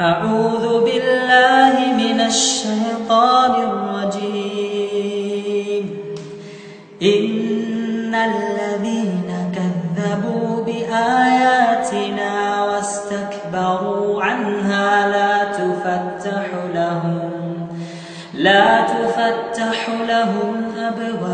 أعوذ بالله من الشيطان الرجيم. إن الذين كذبوا بآياتنا واستكبروا عنها لا تفتح لهم لا تفتح لهم أبواب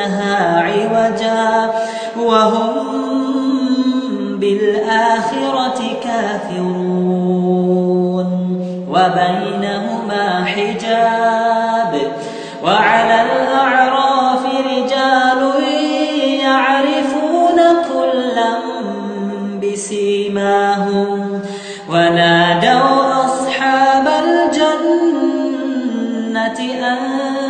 ويبغونها عوجا وهم بالآخرة كافرون وبينهما حجاب وعلى الأعراف رجال يعرفون كلا بسيماهم ونادوا أصحاب الجنة أن